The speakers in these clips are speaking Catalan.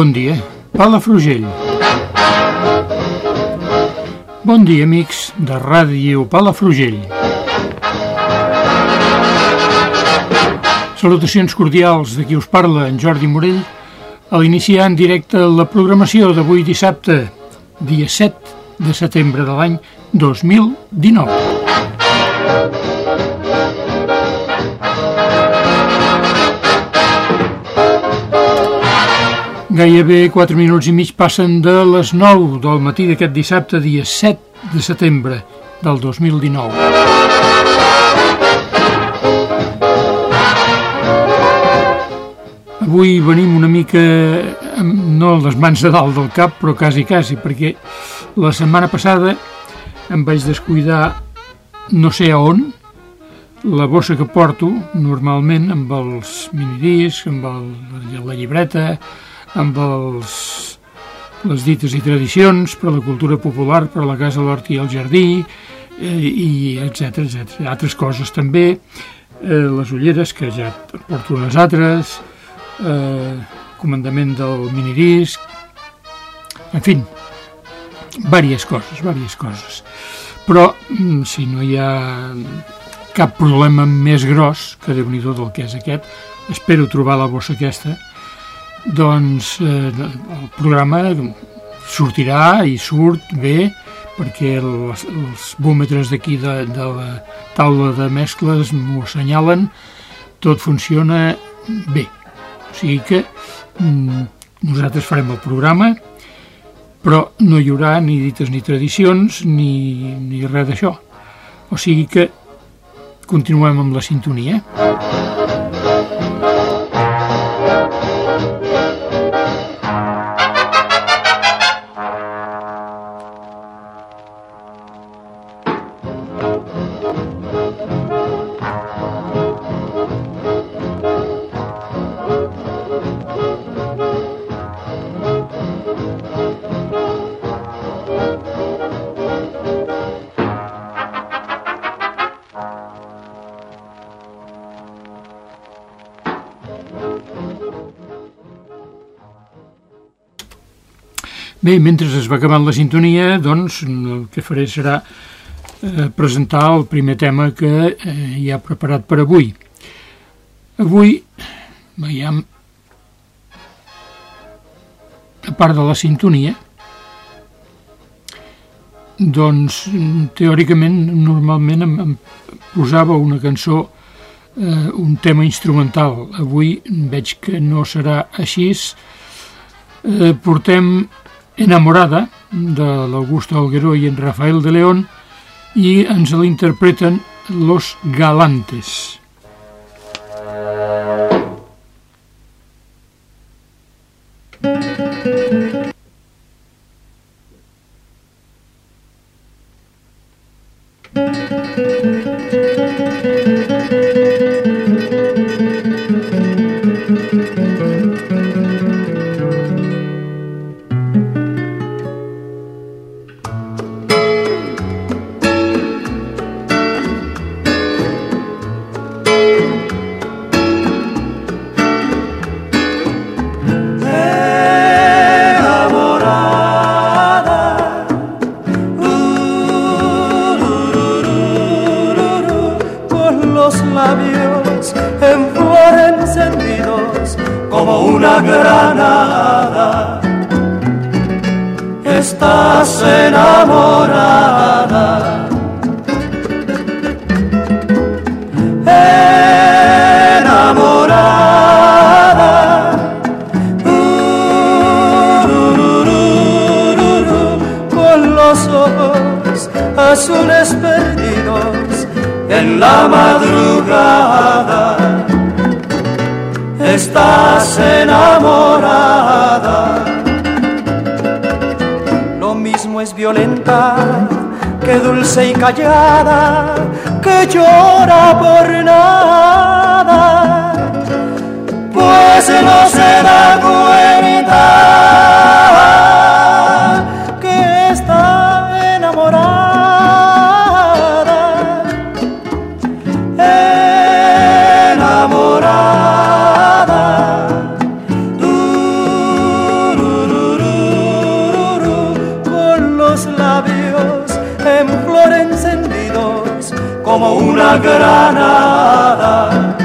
Bon dia, Palafrugell. Bon dia, amics de Ràdio Palafrugell. Salutacions cordials de qui us parla, en Jordi Morell, a l'iniciar en directe la programació d'avui dissabte, dia 7 de setembre de l'any 2019. Gairebé 4 minuts i mig passen de les 9 del matí d'aquest dissabte, dia 7 de setembre del 2019. Avui venim una mica, no les mans de dalt del cap, però quasi, quasi, perquè la setmana passada em vaig descuidar no sé a on, la bossa que porto normalment amb els minidiscs, amb el, la llibreta, amb els, les dites i tradicions, per la cultura popular, per la casa, l'hort i el jardí, eh, i etc etc. Altres coses també, eh, les ulleres, que ja porto les altres, eh, comandament del minidisc, en fi, diverses coses, diverses coses. Però mm, si no hi ha cap problema més gros que déu nhi del que és aquest, espero trobar la bossa aquesta, doncs eh, el programa sortirà i surt bé perquè els, els bòmetres d'aquí de, de la taula de mescles m'ho assenyalen, tot funciona bé. O sigui que mm, nosaltres farem el programa, però no hi haurà ni dites ni tradicions ni, ni res d'això. O sigui que continuem amb la sintonia. Bé, mentre es va acabant la sintonia, doncs el que faré serà eh, presentar el primer tema que eh, hi ha preparat per avui. Avui veiem a part de la sintonia doncs teòricament normalment em, em posava una cançó eh, un tema instrumental avui veig que no serà així eh, portem enamorada de l'Augusto Algueró i en Rafael de León i ens l'interpreten Los Galantes. estás enamorada. ojos azules perdidos en la madrugada. Estás enamorada. Lo mismo es violenta que dulce y callada, que llora por nada. Pues no se da cuenta. Granada,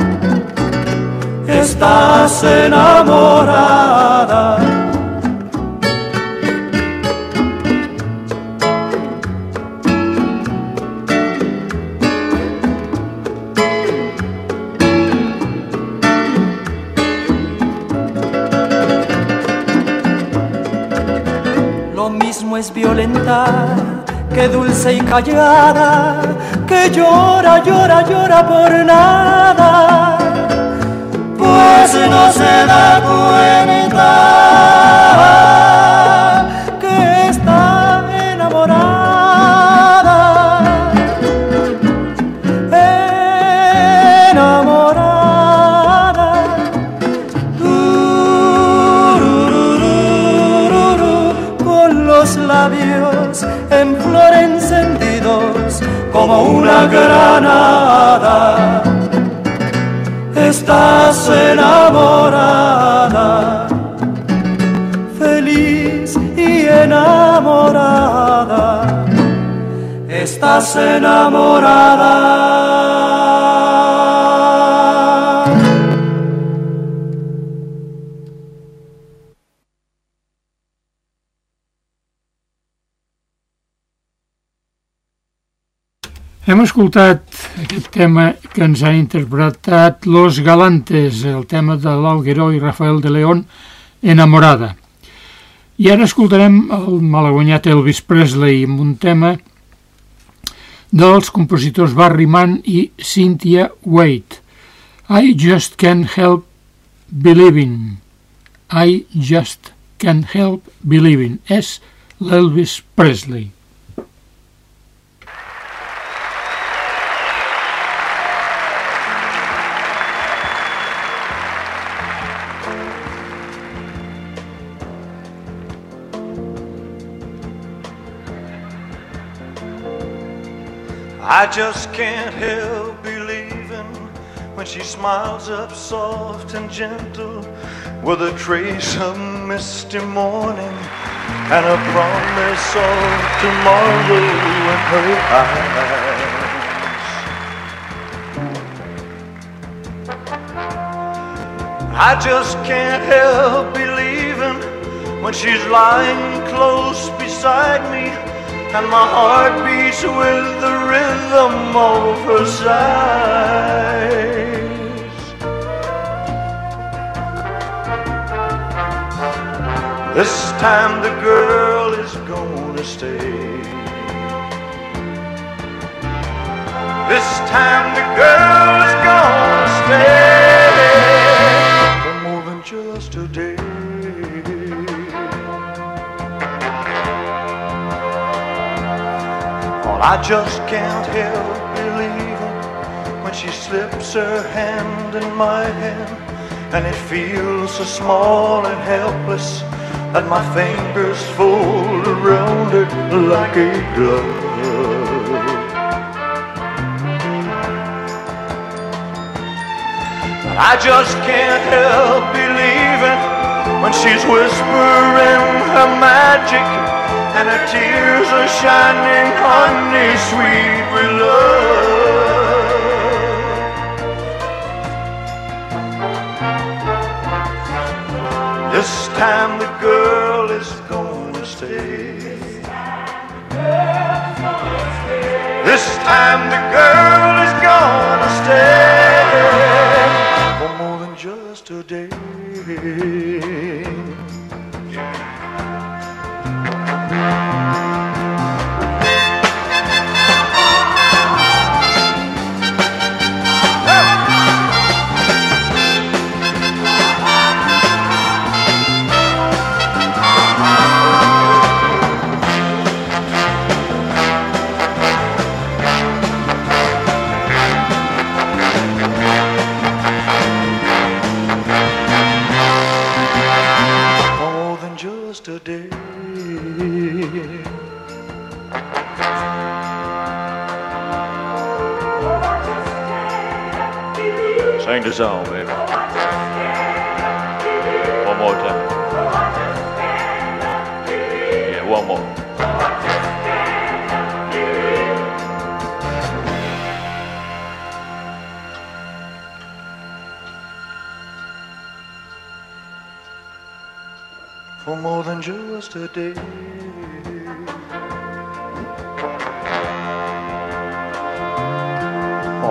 estás enamorada. Lo mismo es violenta que dulce y callada que llora, llora, llora por nada, pues no se da cuenta como una granada. Estás enamorada, feliz y enamorada. Estás enamorada. Hem escoltat aquest tema que ens ha interpretat Los Galantes, el tema de l'Algueró i Rafael de León, Enamorada. I ara escoltarem el malaguanyat Elvis Presley amb un tema dels compositors Barry Mann i Cynthia Wade. I just can't help believing. I just can't help believing. És l'Elvis Presley. I just can't help believing when she smiles up soft and gentle with a trace of misty morning and a promise of tomorrow in her eyes. I just can't help believing when she's lying close beside me and my heart beats with the rhythm of her sighs. This time the girl is gonna stay. This time the girl is gonna stay I just can't help believing when she slips her hand in my hand and it feels so small and helpless that my fingers fold around it like a glove. I just can't help believing when she's whispering her magic and her tears are shining honey sweet with love. This time the girl is gonna stay. This time the girl is gonna stay for more than just a day. Song, baby. One more time. Yeah, one more. For more than just a day.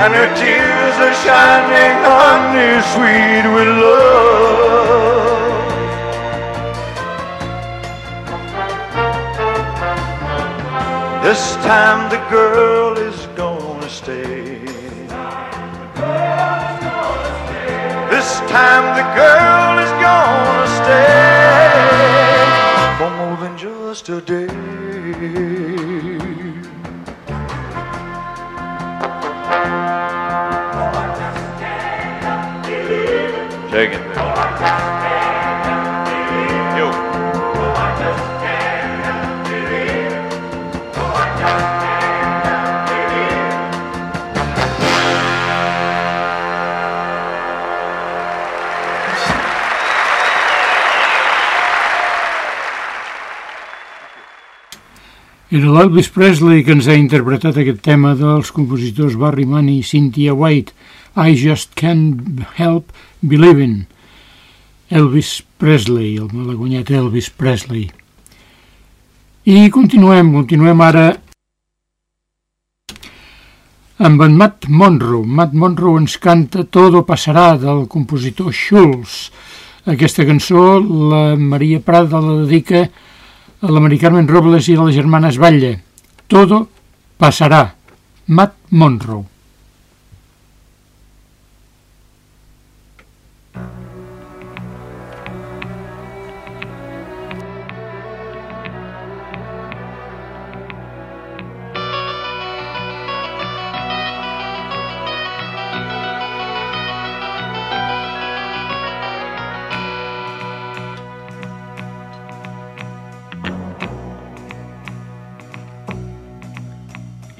and her tears are shining honey sweet with love. This time the girl is gonna stay. This time the girl is gonna stay for more than just a day. Era l'Elvis Presley que ens ha interpretat aquest tema dels compositors Barry Mann i Cynthia White, I Just Can't Help Believing. Elvis Presley, el malaguanyat Elvis Presley. I continuem, continuem ara amb en Matt Monroe. Matt Monroe ens canta Todo passarà del compositor Schulz. Aquesta cançó la Maria Prada la dedica a l'Ameri Carmen Robles i a les germanes Batlle. Todo passarà. Matt Monroe.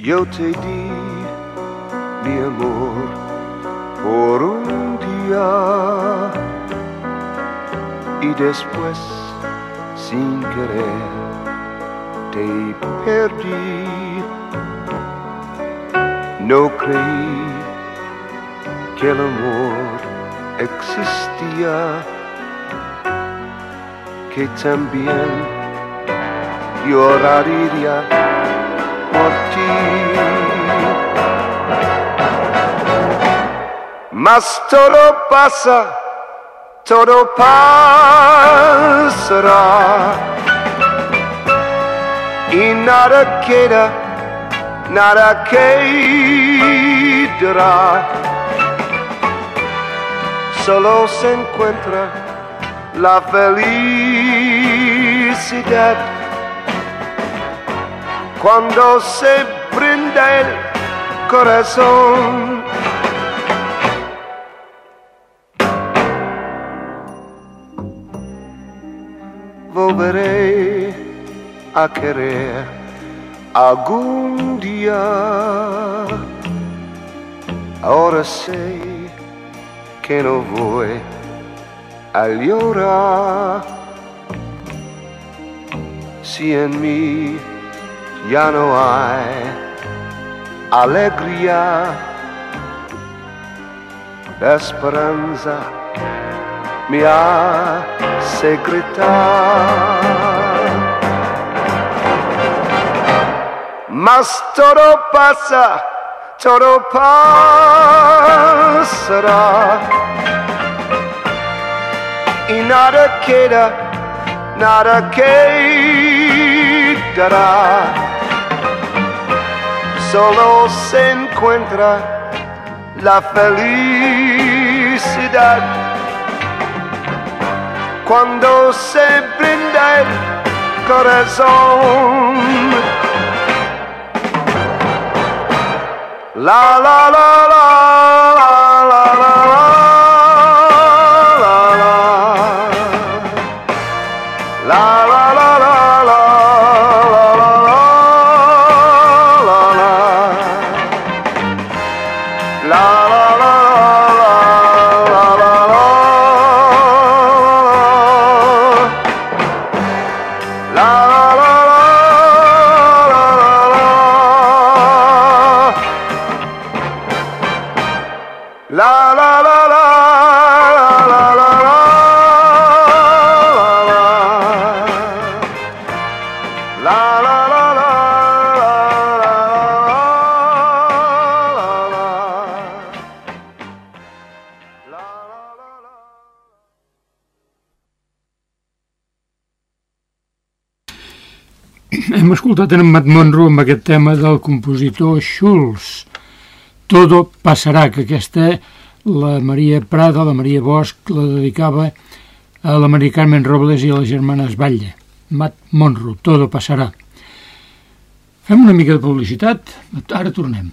Yo te di mi amor por un día y después sin querer te perdí. No creí que el amor existía, que también lloraría por ti. Mas todo pasa, todo pasará. Y nada queda, nada quedará. Solo se encuentra la felicidad cuando se brinda el corazón. Volveré a querer algún día. Ahora sé que no voy a llorar si en mí já não há alegria da esperança me há secretar. Mas todo passa, todo passará. E nada queda, nada quedará. Solo se encuentra la felicidad cuando se brinda el corazón. La la la escoltat en Matt Monro amb aquest tema del compositor Schulz. Todo passarà, que aquesta la Maria Prada, la Maria Bosch, la dedicava a la Maria Carmen Robles i a les germanes Batlle. Matt Monro, Todo passarà. Fem una mica de publicitat, ara tornem.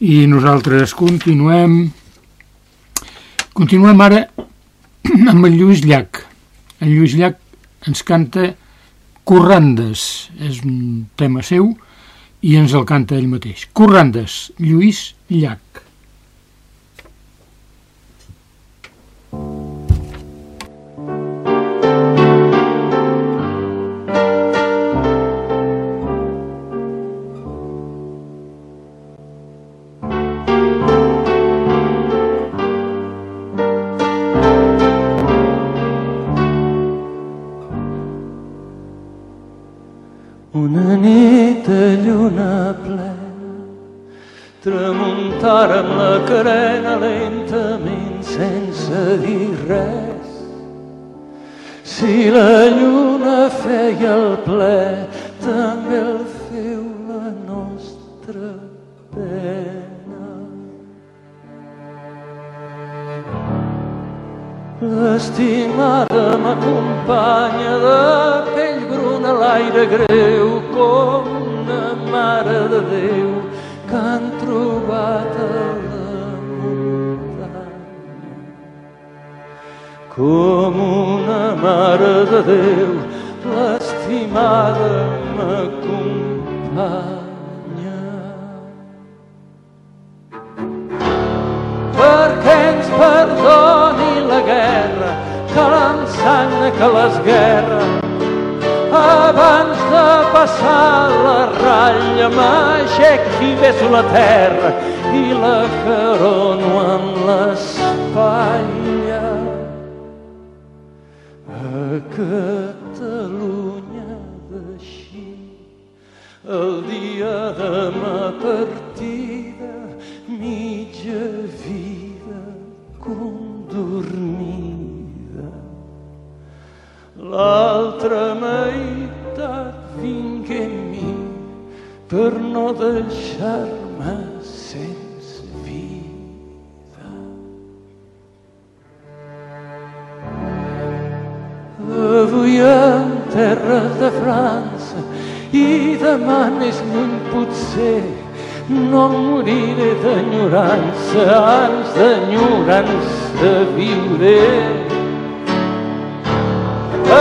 I nosaltres continuem... Continuem ara amb en Lluís Llach. En Lluís Llach ens canta Corrandes, és un tema seu i ens el canta ell mateix. Corrandes, Lluís Llach. De lluna plena tramuntara amb la carena lentament sense dir res. Si la lluna feia el ple, també el feu la nostra pena. L'estimada m'acompanya de pell bruna l'aire greu com mare de Déu que han trobat a la muntanya. Com una mare de Déu, ratlla m'aixequi i beso la terra i la carono amb l'espatlla per no deixar-me sense vida avui en terres de França i demà més lluny potser no moriré d'enyorança, ans d'enyorança viuré.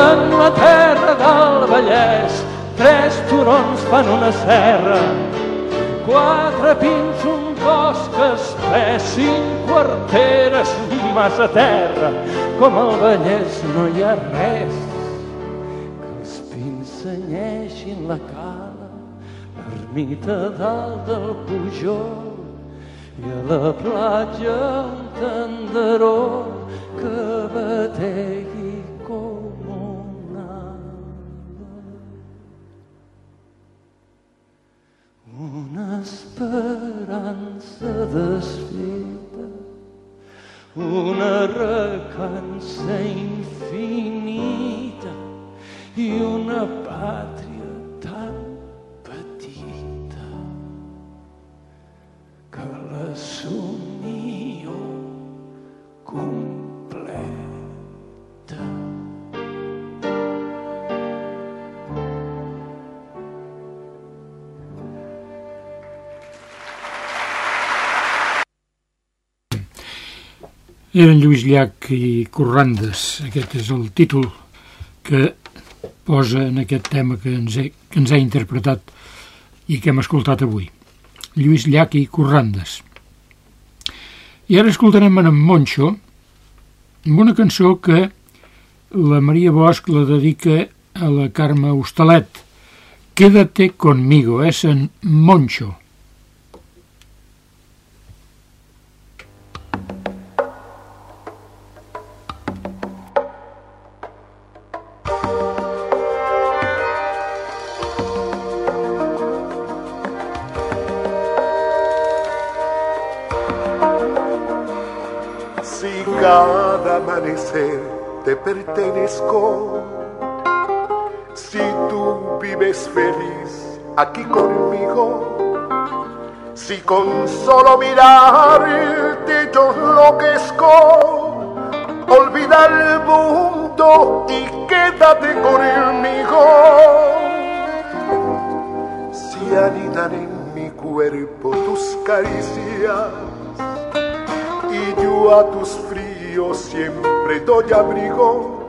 En la terra del Vallès, tres turons fan una serra, quatre pins, un bosc espès, cinc quarteres, massa terra. Com al Vallès no hi ha res que els pins senyeixin la cala, l'ermita dalt del Pujol i a la platja un tenderó Eren Lluís Llach i Corrandes. Aquest és el títol que posa en aquest tema que ens, he, que ens ha interpretat i que hem escoltat avui. Lluís Llach i Corrandes. I ara escoltarem en Monxo amb una cançó que la Maria Bosch la dedica a la Carme Hostalet. Quédate conmigo, és en Monxo. Si con solo mirarte yo enloquezco, olvida el mundo y quédate conmigo. Si anidan en mi cuerpo tus caricias, y yo a tus fríos siempre doy abrigo.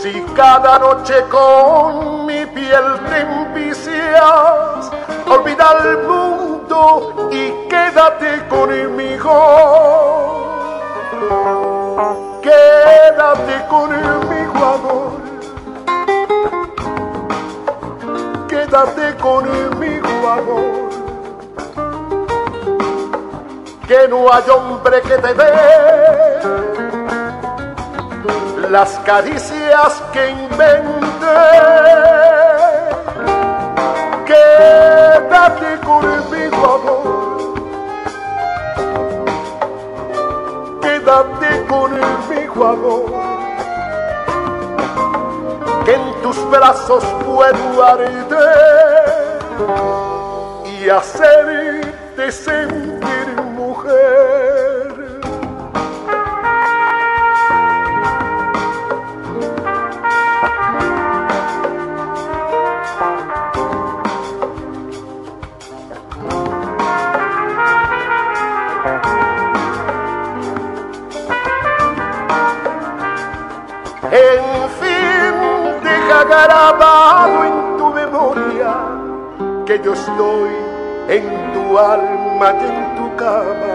Si cada noche con mi piel te envicias, olvida el mundo y quédate conmigo. Quédate conmigo, amor. Quédate conmigo, amor que no hay hombre que te dé las caricias que inventé. Quédate conmigo, amor. Quédate conmigo, amor. Que en tus brazos puedo arder y hacerte sentir mujer. Grabado en tu memoria que yo estoy en tu alma y en tu cama,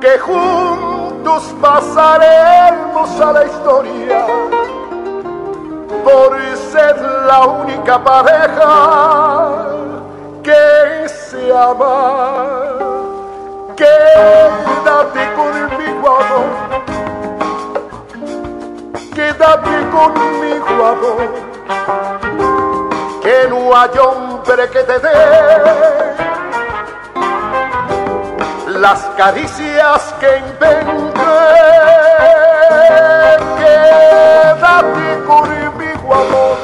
que juntos pasaremos a la historia por ser la única pareja que se ama. Quédate conmigo, amor. Conmigo. Que no hay hombre que te dé las caricias que inventé. Quédate conmigo, amor.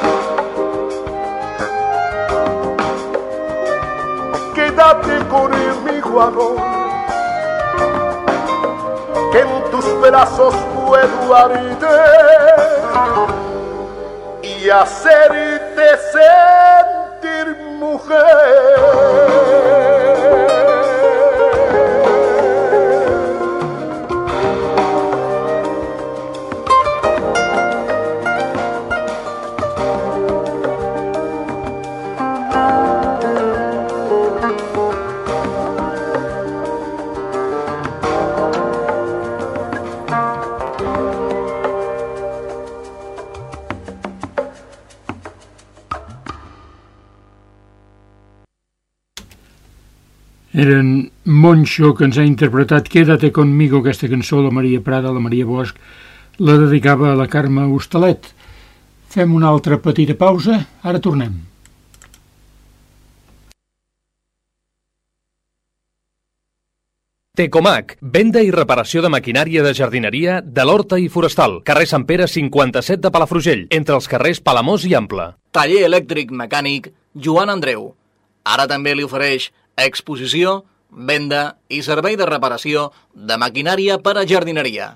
Quédate conmigo, amor. Que en tus brazos puedo arder y hacerte sentir mujer. Eren Moncho, que ens ha interpretat Quédate conmigo, aquesta cançó, la Maria Prada, la Maria Bosch, la dedicava a la Carme Hostalet. Fem una altra petita pausa, ara tornem. Tecomac, venda i reparació de maquinària de jardineria de l'Horta i Forestal, carrer Sant Pere 57 de Palafrugell, entre els carrers Palamós i Ample. Taller elèctric mecànic Joan Andreu. Ara també li ofereix exposició, venda i servei de reparació de maquinària per a jardineria.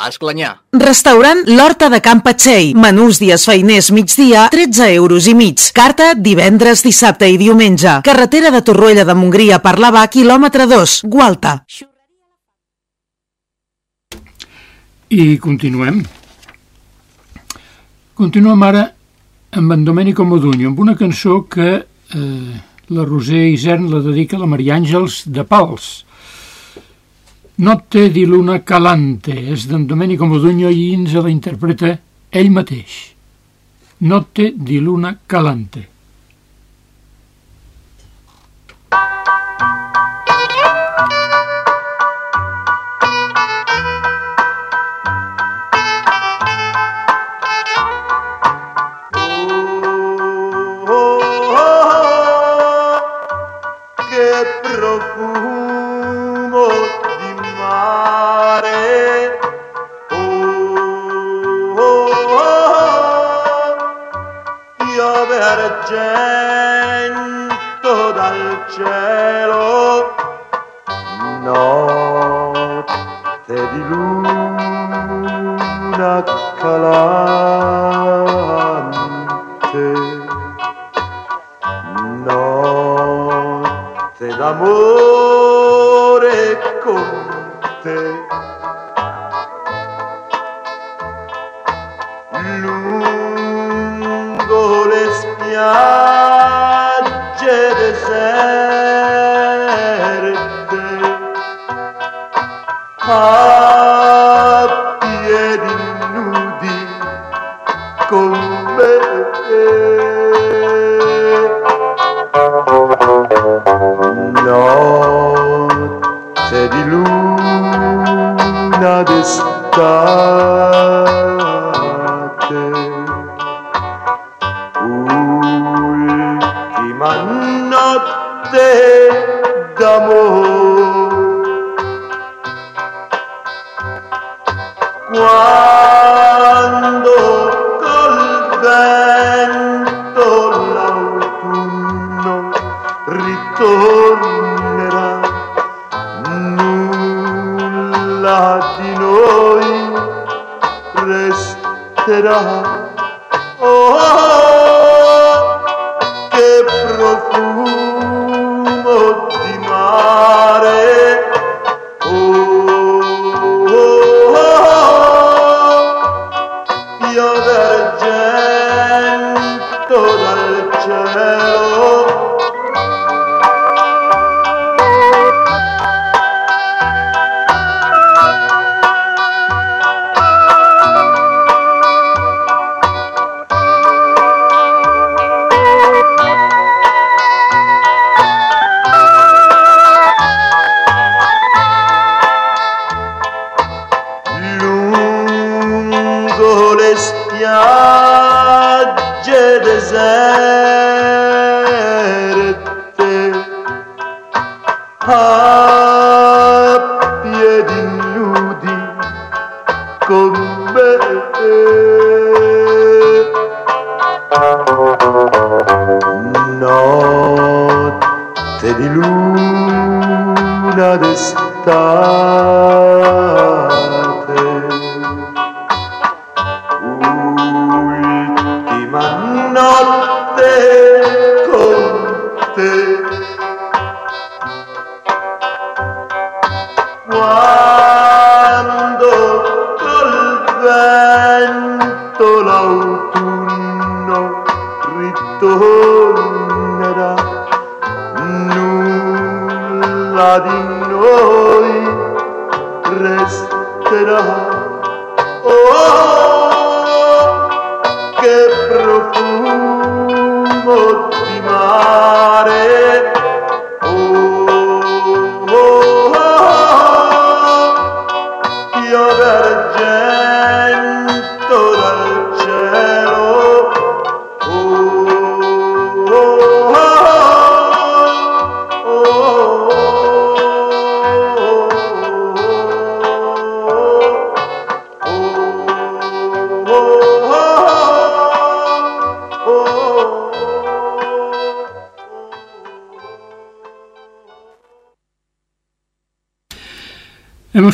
A Esclanyà. Restaurant L'Horta de Can Patxell. Menús dies feiners migdia, 13 euros i mig. Carta divendres, dissabte i diumenge. Carretera de Torroella de Montgria per l'Ava, quilòmetre 2, Gualta. I continuem. Continuem ara amb en Domenico Modugno, amb una cançó que eh, la Roser Isern la dedica a la Maria Àngels de Pals. Notte di luna calante és d'en Domenico Modugno i ens la interpreta ell mateix. Notte di luna calante. Oh.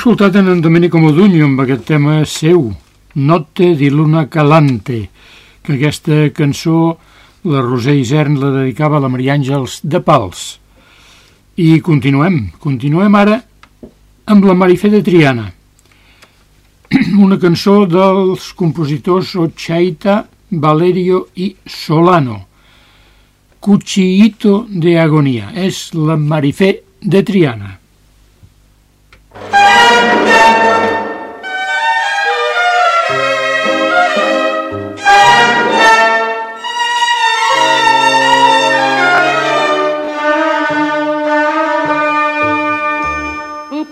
Escoltat en, en Domenico Modugno amb aquest tema seu, Notte di Luna Calante, que aquesta cançó la Roser Isern la dedicava a la Maria Àngels de Pals. I continuem, continuem ara amb la Marifé de Triana, una cançó dels compositors Ochaita, Valerio i Solano, Cuchillito de Agonia, és la Marifé de Triana.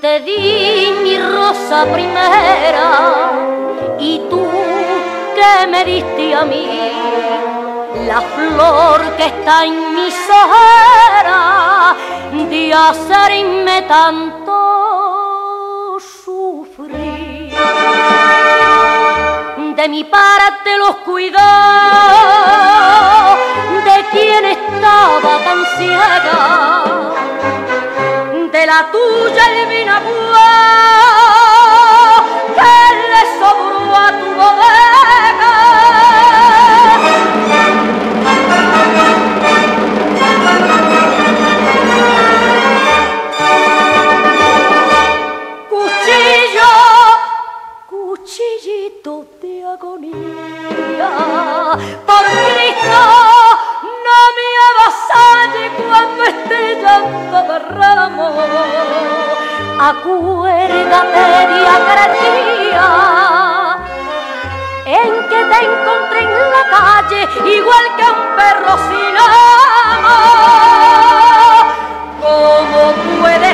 Te di mi rosa primera y tú que me diste a mí la flor que está en mi sojera de hacerme tanto De mi parte los cuidados de quien estaba tan ciega, de la tuya el vinagua esté llanto de ramo. Acuérdate de aquel día en que te encontré en la calle igual que un perro sin amo. ¿Cómo puede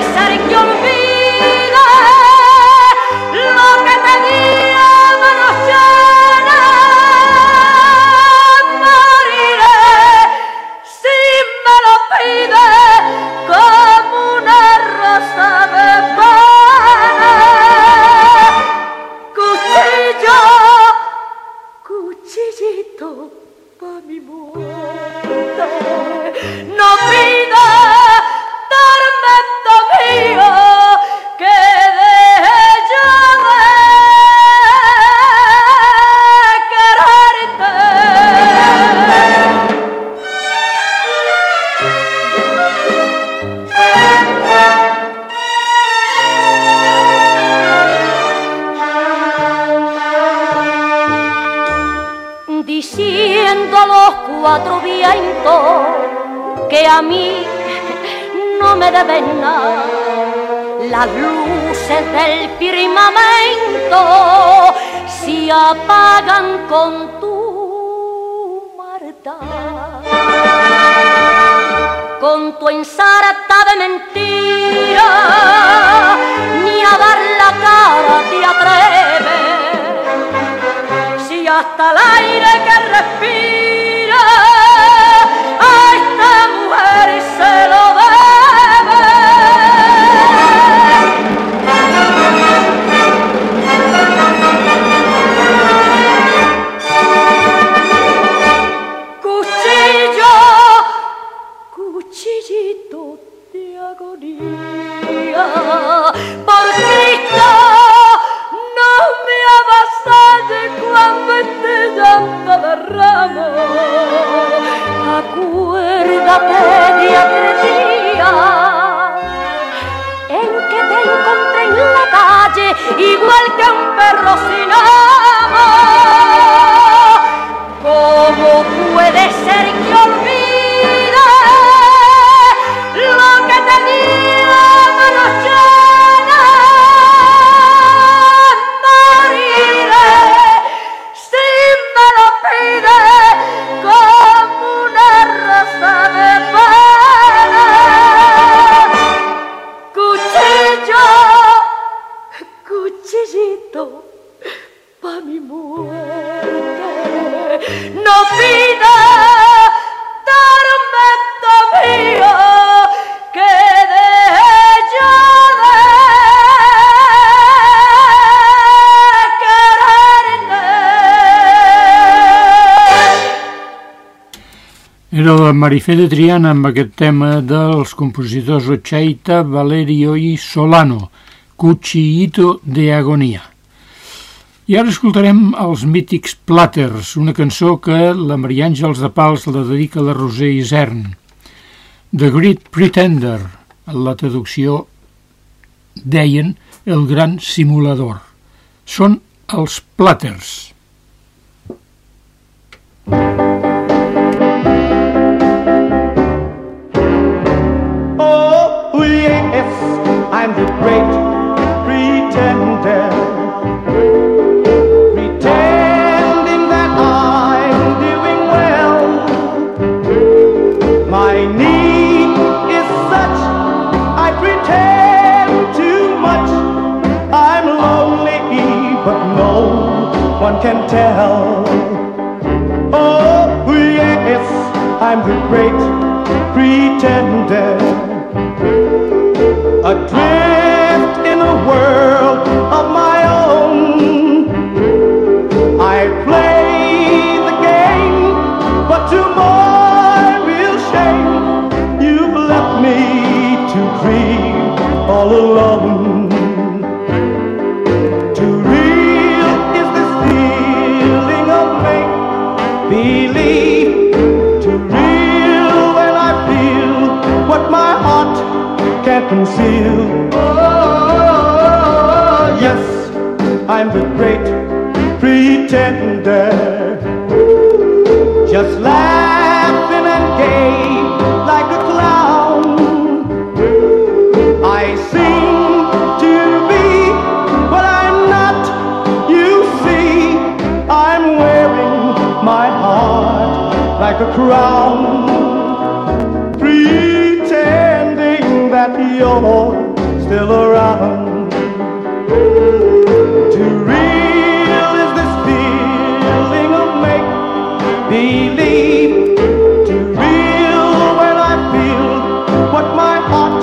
igual que un perro sin amo. ¿Cómo puede ser que la Marifé de Triana amb aquest tema dels compositors Ocheita, Valerio i Solano, Cuchillito de Agonia. I ara escoltarem els mítics Platters, una cançó que la Maria Àngels de Pals la dedica a la Roser Isern. The Great Pretender, en la traducció deien el gran simulador. Són els Platters. Can tell. Oh, yes, I'm the great pretender. Adrift in a world of my own. I play the game, but to my real shame, you've left me to grieve all alone. Conceal. Oh, yes, I'm the great pretender. Just laughing and gay like a clown. I seem to be what I'm not. You see, I'm wearing my heart like a crown. You're still around. Too real is this feeling of make believe. Too real when I feel what my heart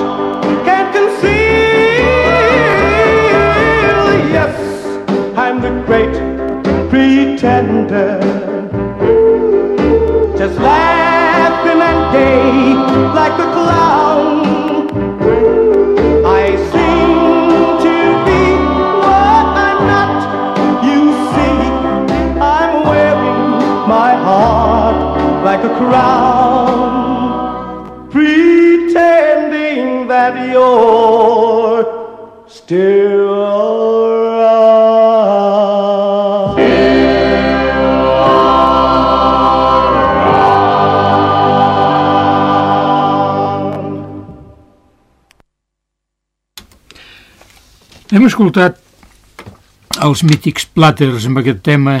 can't conceal. Yes, I'm the great pretender. Just laughing and gay like a clown. Escoltat els mítics Platters amb aquest tema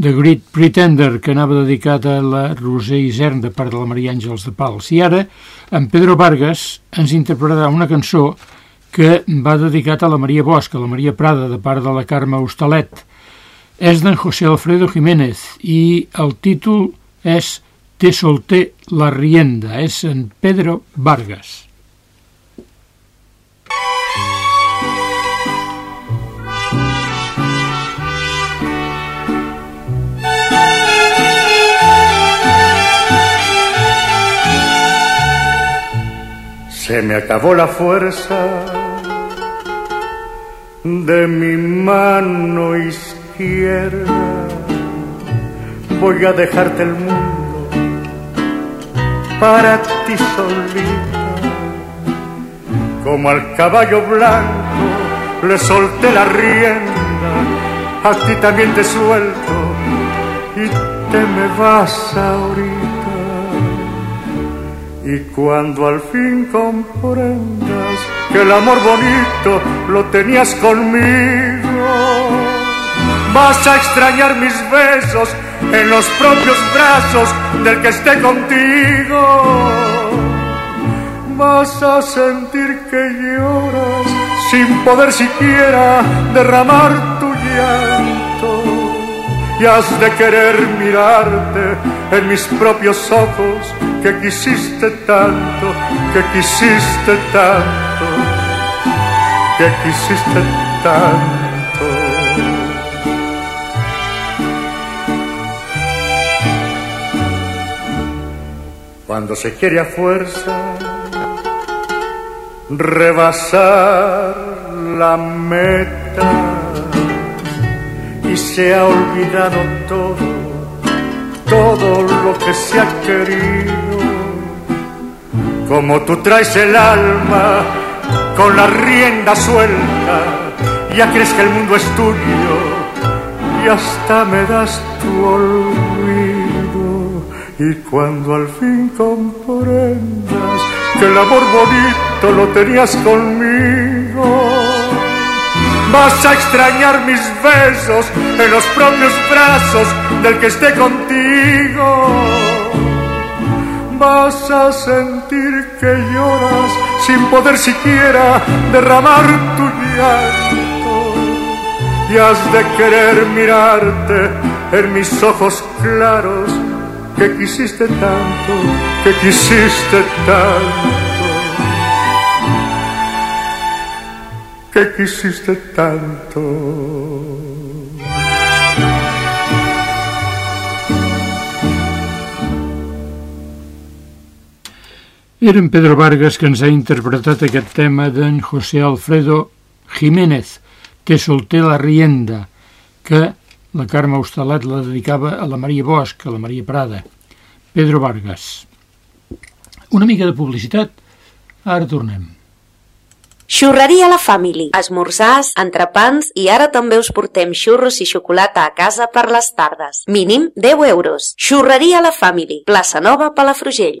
The Great Pretender que anava dedicat a la Roser Isern de part de la Maria Àngels de Pals. I ara en Pedro Vargas ens interpretarà una cançó que va dedicat a la Maria Bosch, a la Maria Prada de part de la Carme Hostalet. És d'en José Alfredo Jiménez i el títol és Te solté la rienda, és en Pedro Vargas. Se me acabó la fuerza de mi mano izquierda. Voy a dejarte el mundo para ti solita. Como al caballo blanco le solté la rienda, a ti también te suelto y te me vas ahorita. Y cuando al fin comprendas que el amor bonito lo tenías conmigo, vas a extrañar mis besos en los propios brazos del que esté contigo. Vas a sentir que lloras sin poder siquiera derramar tu llanto. Y has de querer mirarte en mis propios ojos que quisiste tanto, que quisiste tanto, que quisiste tanto. Cuando se quiere a fuerza rebasar la meta y se ha olvidado todo, todo lo que se ha querido. Como tú traes el alma con la rienda suelta, ya crees que el mundo es tuyo y hasta me das tu olvido. Y cuando al fin comprendas que el amor bonito lo tenías conmigo, vas a extrañar mis besos en los propios brazos del que esté contigo. Vas a sentir que lloras sin poder siquiera derramar tu llanto y has de querer mirarte en mis ojos claros que quisiste tanto, que quisiste tanto, que quisiste tanto. Era en Pedro Vargas que ens ha interpretat aquest tema d'en José Alfredo Jiménez, que solté la rienda, que la Carme Hostalet la dedicava a la Maria Bosch, a la Maria Prada. Pedro Vargas. Una mica de publicitat, ara tornem. Xurreria La Family. Esmorzars, entrepans i ara també us portem xurros i xocolata a casa per les tardes. Mínim 10 euros. Xurreria La Family. Plaça Nova, Palafrugell.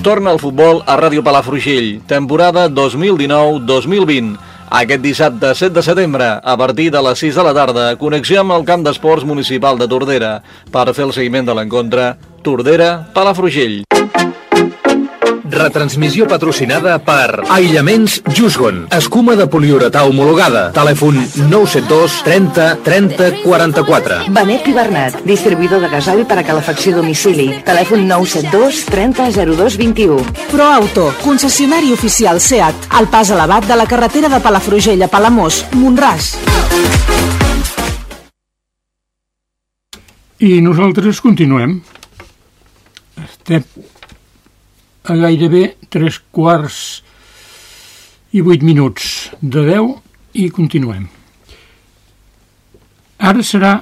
Torna al futbol a Ràdio Palafrugell, temporada 2019-2020. Aquest dissabte 7 de setembre, a partir de les 6 de la tarda, connexió amb el camp d'esports municipal de Tordera per fer el seguiment de l'encontre Tordera-Palafrugell. Retransmissió patrocinada per Aïllaments Jusgon. Escuma de poliuretà homologada. Telèfon 972 30 30 44. Benet i Bernat, distribuïdor de gasoil per a calefacció a domicili. Telèfon 972 30 02 21. ProAuto, concessionari oficial SEAT, al pas elevat de la carretera de Palafrugell a Palamós, Montràs. I nosaltres continuem. Estem a gairebé tres quarts i vuit minuts de deu i continuem. Ara serà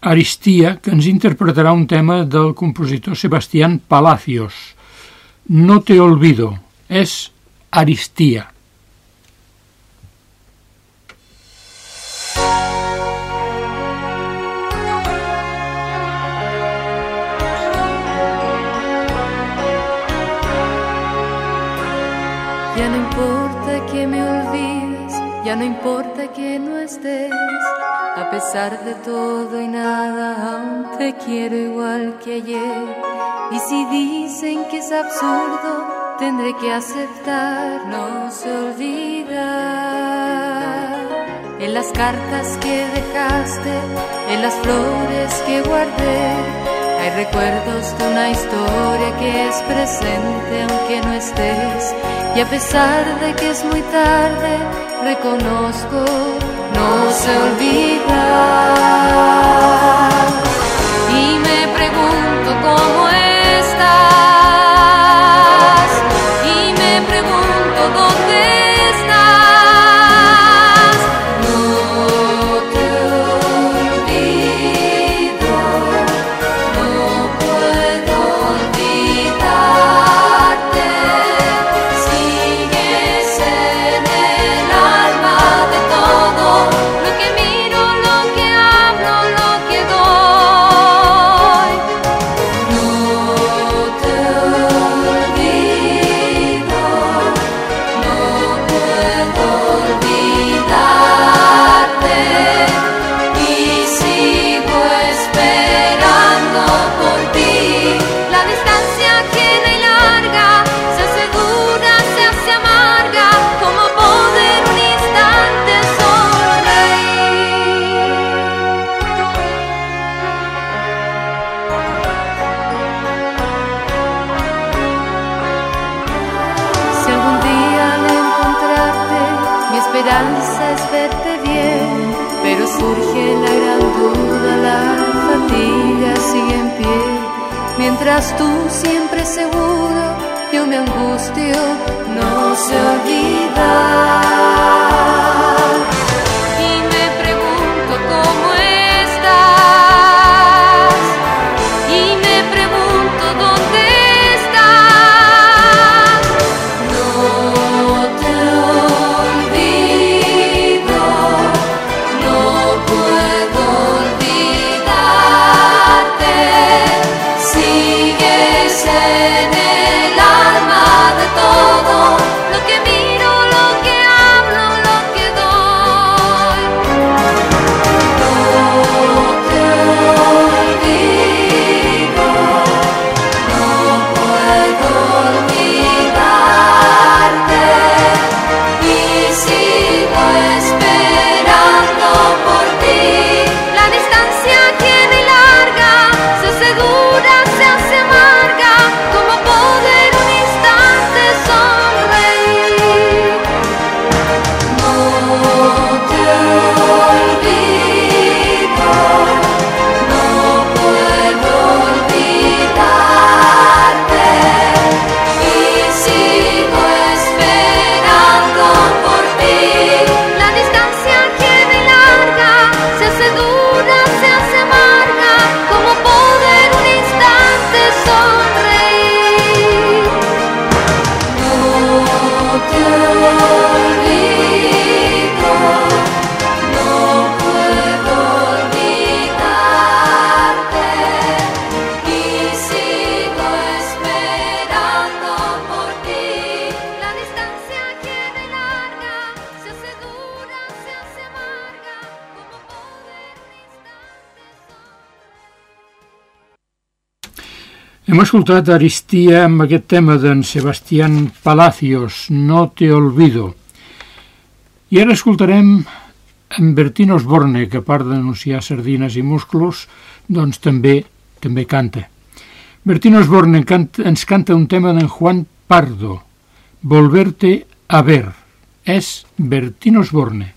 Aristia que ens interpretarà un tema del compositor Sebastián Palacios. No te olvido, és Aristia. No importa que no estés. A pesar de todo y nada, aún te quiero igual que ayer. Y si dicen que es absurdo, tendré que aceptar, no se olvida. En las cartas que dejaste, en las flores que guardé, hay recuerdos de una historia que es presente aunque no estés. Y a pesar de que es muy tarde, reconozco, no se olvida. Y me pregunto cómo escoltat Aristia amb aquest tema d'en Sebastián Palacios, No te olvido. I ara escoltarem en Bertín Osborne, que a part d'anunciar sardines i musclos, doncs també també canta. Bertín Osborne canta, ens canta un tema d'en Juan Pardo, Volverte a ver. És Bertín Osborne.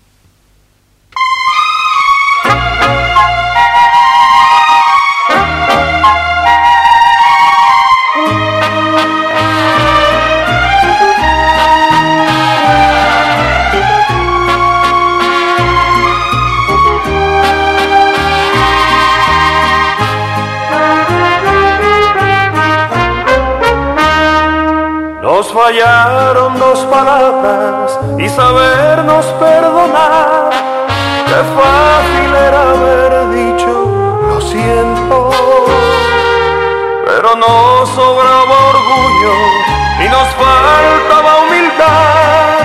Fallaron dos palabras y sabernos perdonar. Qué fácil era haber dicho lo siento, pero nos sobraba orgullo y nos faltaba humildad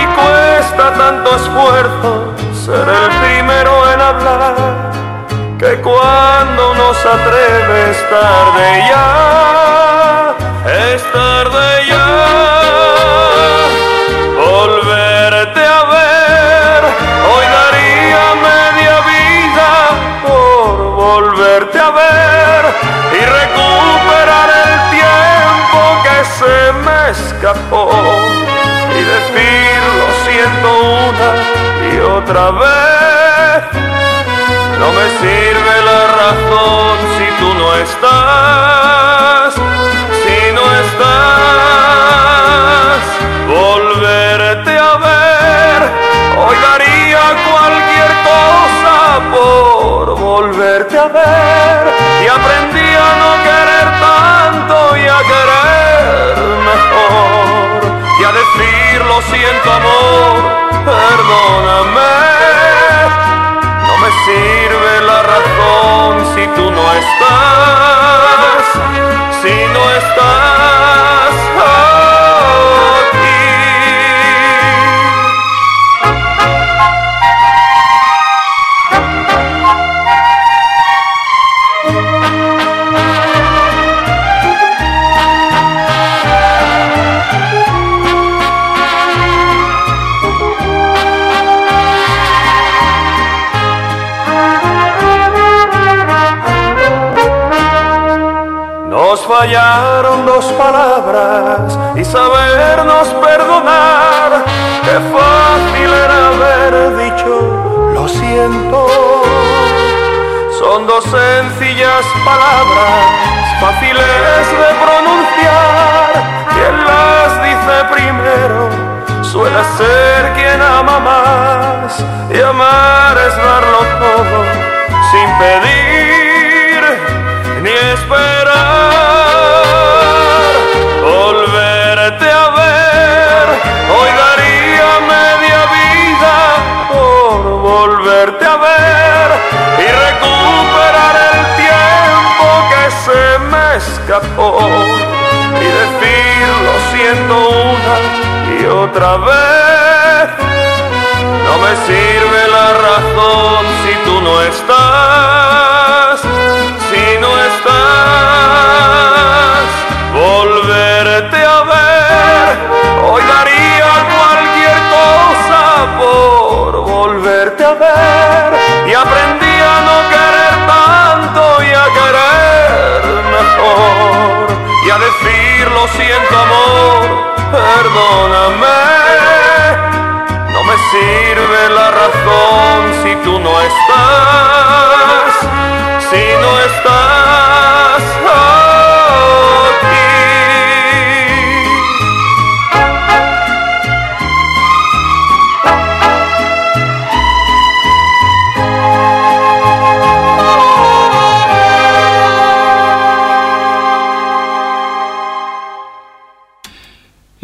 y cuesta tanto esfuerzo ser el primero en hablar que cuando uno se atreve es tarde ya, es tarde ya. Se me escapó y decir lo siento una y otra vez. No me sirve la razón si tú no estás, si no estás. Volverte a ver, hoy daría cualquier cosa por volverte a ver. Y aprendí decir lo siento amor, perdóname. Me sirve la razón si tú no estás, si no estás dos palabras y sabernos perdonar. Qué fácil era haber dicho lo siento. Son dos sencillas palabras, fáciles de pronunciar. Quien las dice primero suele ser quien ama más. Y amar es darlo todo sin pedir ni esperar. Escapó y decir lo siento una y otra vez. No me sirve la razón si tú no estás, si no estás. Volverte a ver, hoy daría cualquier cosa por volverte a ver. Y aprendí Y a decir lo siento amor, perdóname. No me sirve la razón si tú no estás, si no estás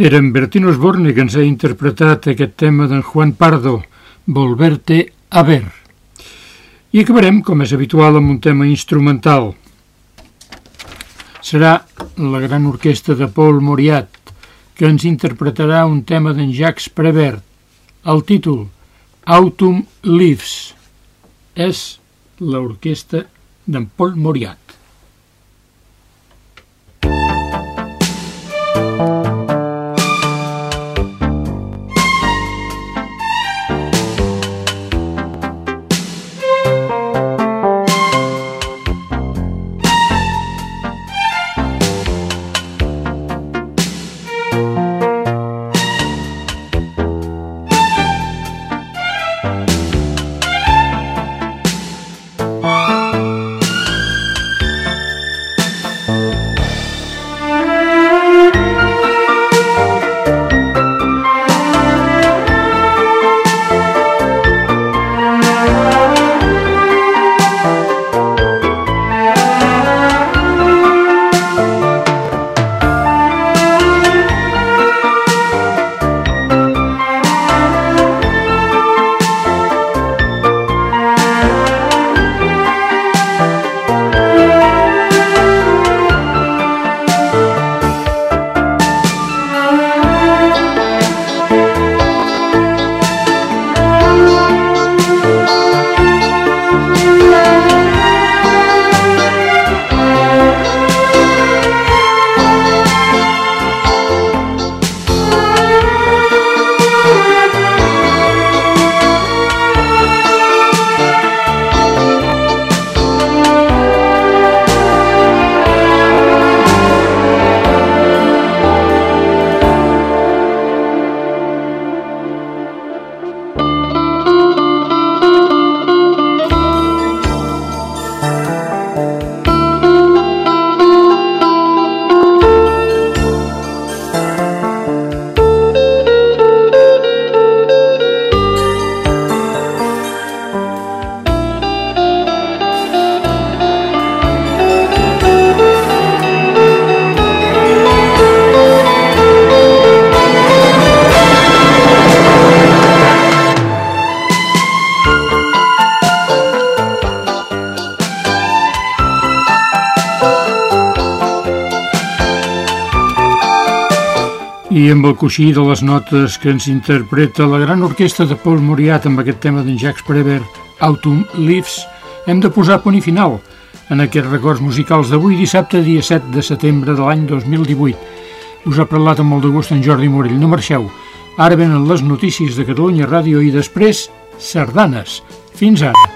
Era en Bertín Osborne que ens ha interpretat aquest tema d'en Juan Pardo, Volverte a ver. I acabarem, com és habitual, amb un tema instrumental. Serà la gran orquestra de Paul Moriat, que ens interpretarà un tema d'en Jacques Prevert. El títol, Autumn Leaves. És l'orquestra d'en Paul Moriat. I amb coixí de les notes que ens interpreta la gran orquestra de Paul Moriat amb aquest tema d'en Jacques Prévert, Autumn Leaves, hem de posar punt i final en aquests records musicals d'avui dissabte, dia 7 de setembre de l'any 2018. Us ha parlat amb molt de gust en Jordi Morell. No marxeu. Ara venen les notícies de Catalunya Ràdio i després sardanes. Fins ara.